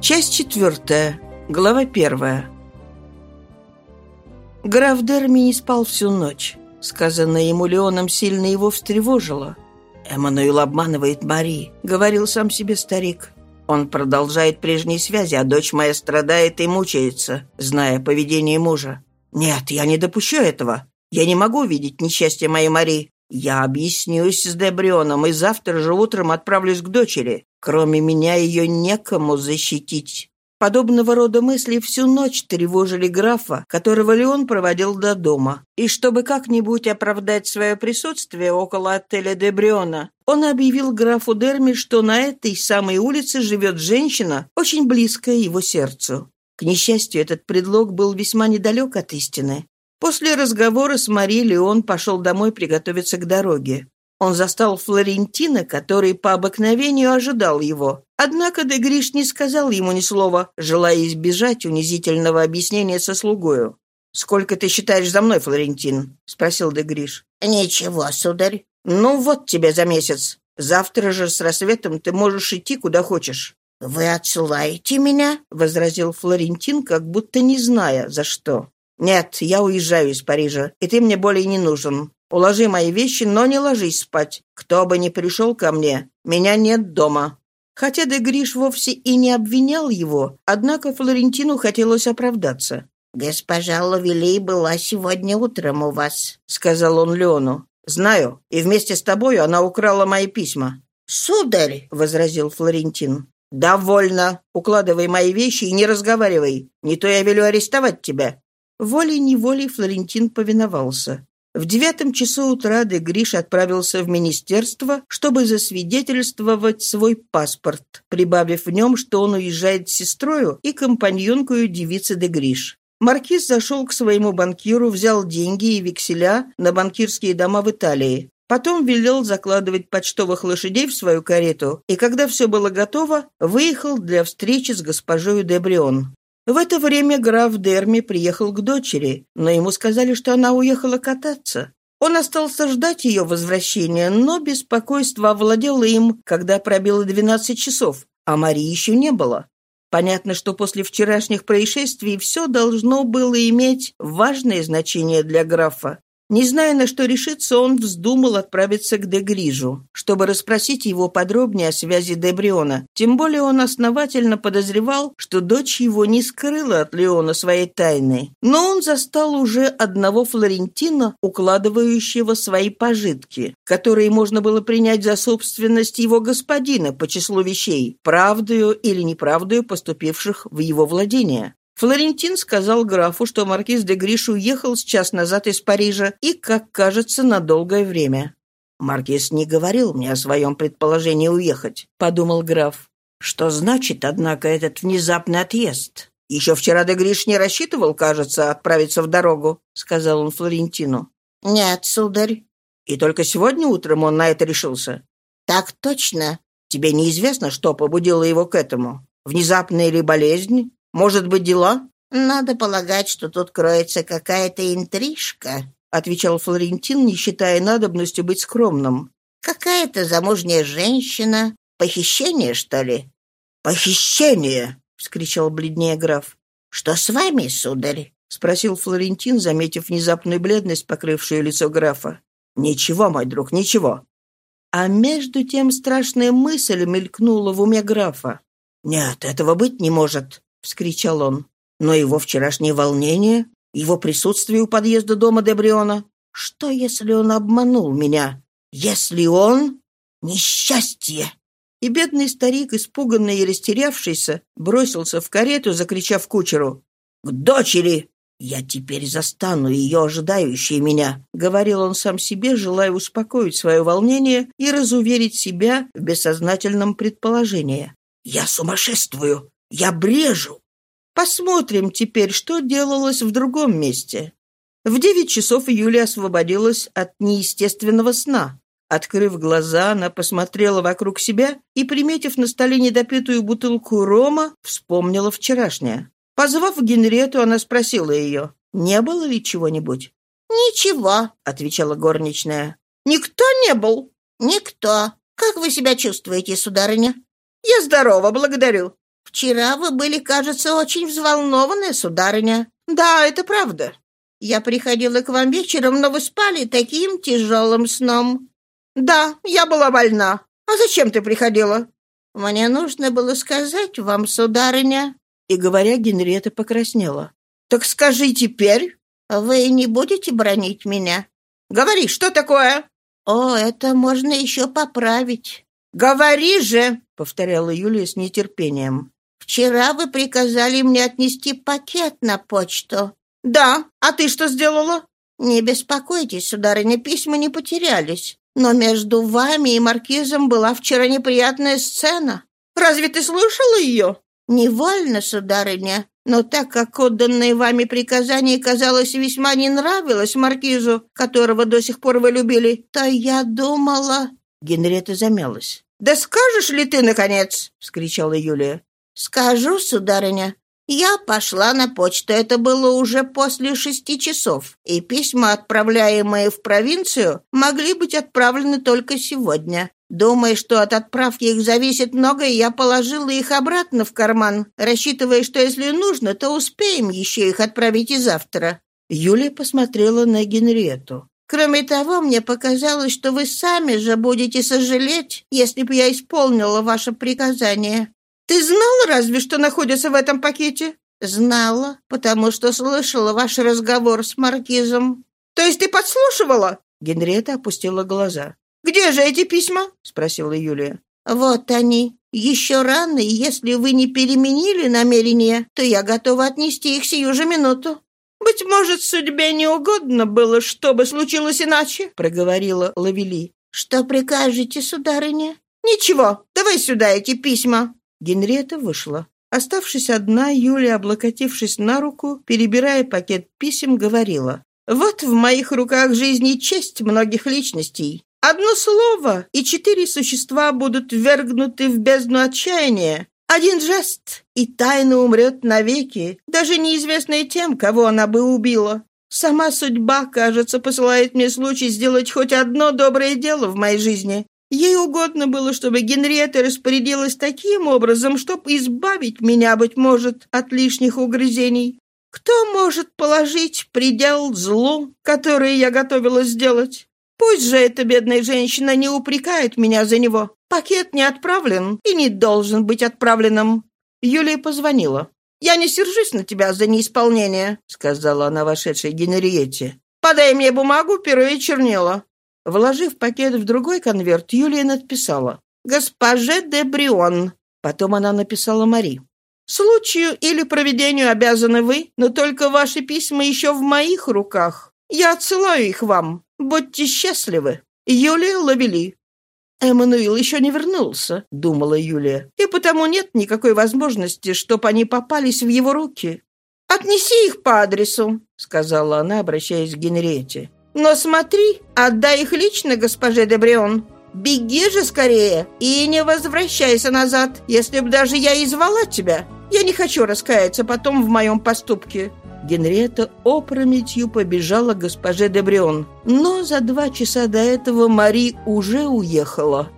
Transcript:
Часть четвертая. Глава первая. Граф Дерми не спал всю ночь. Сказанное ему Леоном сильно его встревожило. «Эммануил обманывает Мари», — говорил сам себе старик. «Он продолжает прежние связи, а дочь моя страдает и мучается, зная поведение мужа. Нет, я не допущу этого. Я не могу видеть несчастье моей Мари. Я объяснюсь с Дебрионом и завтра же утром отправлюсь к дочери. Кроме меня ее некому защитить». Подобного рода мысли всю ночь тревожили графа, которого Леон проводил до дома. И чтобы как-нибудь оправдать свое присутствие около отеля Дебриона, он объявил графу Дерми, что на этой самой улице живет женщина, очень близкая его сердцу. К несчастью, этот предлог был весьма недалек от истины. После разговора с Мари Леон пошел домой приготовиться к дороге. Он застал Флорентина, который по обыкновению ожидал его. Однако де Гриш не сказал ему ни слова, желая избежать унизительного объяснения со слугою. «Сколько ты считаешь за мной, Флорентин?» — спросил де Гриш. «Ничего, сударь». «Ну вот тебе за месяц. Завтра же с рассветом ты можешь идти куда хочешь». «Вы отсылаете меня?» — возразил Флорентин, как будто не зная, за что. «Нет, я уезжаю из Парижа, и ты мне более не нужен. Уложи мои вещи, но не ложись спать. Кто бы ни пришел ко мне, меня нет дома». Хотя де Гриш вовсе и не обвинял его, однако Флорентину хотелось оправдаться. «Госпожа Лавелей была сегодня утром у вас», — сказал он Леону. «Знаю, и вместе с тобою она украла мои письма». «Сударь», — возразил Флорентин, «Довольно. Укладывай мои вещи и не разговаривай. Не то я велю арестовать тебя». Волей-неволей Флорентин повиновался. В девятом часу утра де Гриш отправился в министерство, чтобы засвидетельствовать свой паспорт, прибавив в нем, что он уезжает с сестрою и компаньонкою девицы де Гриш. Маркиз зашел к своему банкиру, взял деньги и векселя на банкирские дома в Италии. Потом велел закладывать почтовых лошадей в свою карету, и когда все было готово, выехал для встречи с госпожой Дебрион. В это время граф Дерми приехал к дочери, но ему сказали, что она уехала кататься. Он остался ждать ее возвращения, но беспокойство овладело им, когда пробило двенадцать часов, а Марии еще не было. Понятно, что после вчерашних происшествий все должно было иметь важное значение для графа. Не зная, на что решиться, он вздумал отправиться к Дегрижу, чтобы расспросить его подробнее о связи Дебриона. Тем более он основательно подозревал, что дочь его не скрыла от Леона своей тайны. Но он застал уже одного Флорентина, укладывающего свои пожитки, которые можно было принять за собственность его господина по числу вещей, правдою или неправдою поступивших в его владение. Флорентин сказал графу, что маркиз де Гриш уехал с час назад из Парижа и, как кажется, на долгое время. «Маркиз не говорил мне о своем предположении уехать», — подумал граф. «Что значит, однако, этот внезапный отъезд? Еще вчера де Гриш не рассчитывал, кажется, отправиться в дорогу», — сказал он Флорентину. «Нет, сударь». «И только сегодня утром он на это решился?» «Так точно». «Тебе неизвестно, что побудило его к этому? Внезапная ли болезнь? Может быть, дела?» «Надо полагать, что тут кроется какая-то интрижка», — отвечал Флорентин, не считая надобностью быть скромным. «Какая-то замужняя женщина. Похищение, что ли?» «Похищение!» — вскричал бледнее граф. «Что с вами, сударь?» — спросил Флорентин, заметив внезапную бледность, покрывшую лицо графа. «Ничего, мой друг, ничего». А между тем страшная мысль мелькнула в уме графа. «Нет, этого быть не может. — вскричал он. «Но его вчерашнее волнение, его присутствие у подъезда дома Дебриона... Что, если он обманул меня? Если он... Несчастье!» И бедный старик, испуганный и растерявшийся, бросился в карету, закричав кучеру. «К дочери! Я теперь застану ее, ожидающей меня!» — говорил он сам себе, желая успокоить свое волнение и разуверить себя в бессознательном предположении. «Я сумасшествую! Я брежу. Посмотрим теперь, что делалось в другом месте. В девять часов Юлия освободилась от неестественного сна. Открыв глаза, она посмотрела вокруг себя и, приметив на столе недопитую бутылку рома, вспомнила вчерашнее. Позвав Генрету, она спросила ее, не было ли чего-нибудь. «Ничего», — отвечала горничная. «Никто не был?» «Никто. Как вы себя чувствуете, сударыня?» «Я здорова, благодарю. Вчера вы были, кажется, очень взволнованы, сударыня. Да, это правда. Я приходила к вам вечером, но вы спали таким тяжелым сном. Да, я была больна. А зачем ты приходила? Мне нужно было сказать вам, сударыня. И, говоря, Генриетта покраснела. Так скажи теперь. Вы не будете бронить меня? Говори, что такое? О, это можно еще поправить. Говори же, повторяла Юлия с нетерпением. Вчера вы приказали мне отнести пакет на почту. Да, а ты что сделала? Не беспокойтесь, сударыня, письма не потерялись. Но между вами и маркизом была вчера неприятная сцена. Разве ты слышала ее? Невольно, сударыня. Но так как отданное вами приказание, казалось, весьма не нравилось маркизу, которого до сих пор вы любили, то я думала...» Генриетта замялась. «Да скажешь ли ты, наконец?» — вскричала Юлия. «Скажу, сударыня. Я пошла на почту. Это было уже после шести часов, и письма, отправляемые в провинцию, могли быть отправлены только сегодня. Думая, что от отправки их зависит многое, я положила их обратно в карман, рассчитывая, что если нужно, то успеем еще их отправить и завтра». Юлия посмотрела на Генриету. «Кроме того, мне показалось, что вы сами же будете сожалеть, если бы я исполнила ваше приказание». «Ты знала разве, что находится в этом пакете?» «Знала, потому что слышала ваш разговор с маркизом». «То есть ты подслушивала?» Генриетта опустила глаза. «Где же эти письма?» — спросила Юлия. «Вот они. Еще рано, и если вы не переменили намерение, то я готова отнести их сию же минуту». «Быть может, судьбе не угодно было, чтобы случилось иначе?» — проговорила Лавели. «Что прикажете, сударыня?» «Ничего, давай сюда эти письма». Генриетта вышла. Оставшись одна, Юлия, облокотившись на руку, перебирая пакет писем, говорила. «Вот в моих руках жизнь и честь многих личностей. Одно слово, и четыре существа будут ввергнуты в бездну отчаяния. Один жест, и тайна умрет навеки, даже неизвестная тем, кого она бы убила. Сама судьба, кажется, посылает мне случай сделать хоть одно доброе дело в моей жизни. Ей угодно было, чтобы Генриетта распорядилась таким образом, чтобы избавить меня, быть может, от лишних угрызений. Кто может положить предел злу, которое я готовилась сделать? Пусть же эта бедная женщина не упрекает меня за него. Пакет не отправлен и не должен быть отправленным. Юлия позвонила. «Я не сержусь на тебя за неисполнение», — сказала она вошедшей Генриетте. «Подай мне бумагу, перо и чернила». Вложив пакет в другой конверт, Юлия написала «Госпоже де Брион». Потом она написала Мари. «Случаю или проведению обязаны вы, но только ваши письма еще в моих руках. Я отсылаю их вам. Будьте счастливы. Юлия Лавели». «Эммануил еще не вернулся», — думала Юлия, «и потому нет никакой возможности, чтобы они попались в его руки». «Отнеси их по адресу», — сказала она, обращаясь к Генриете. «Но смотри, отдай их лично госпоже Дебрион. Беги же скорее и не возвращайся назад, если бы даже я и звала тебя. Я не хочу раскаяться потом в моем поступке. Генриетта опрометью побежала к госпоже Дебрион. Но за два часа до этого Мари уже уехала.